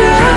sure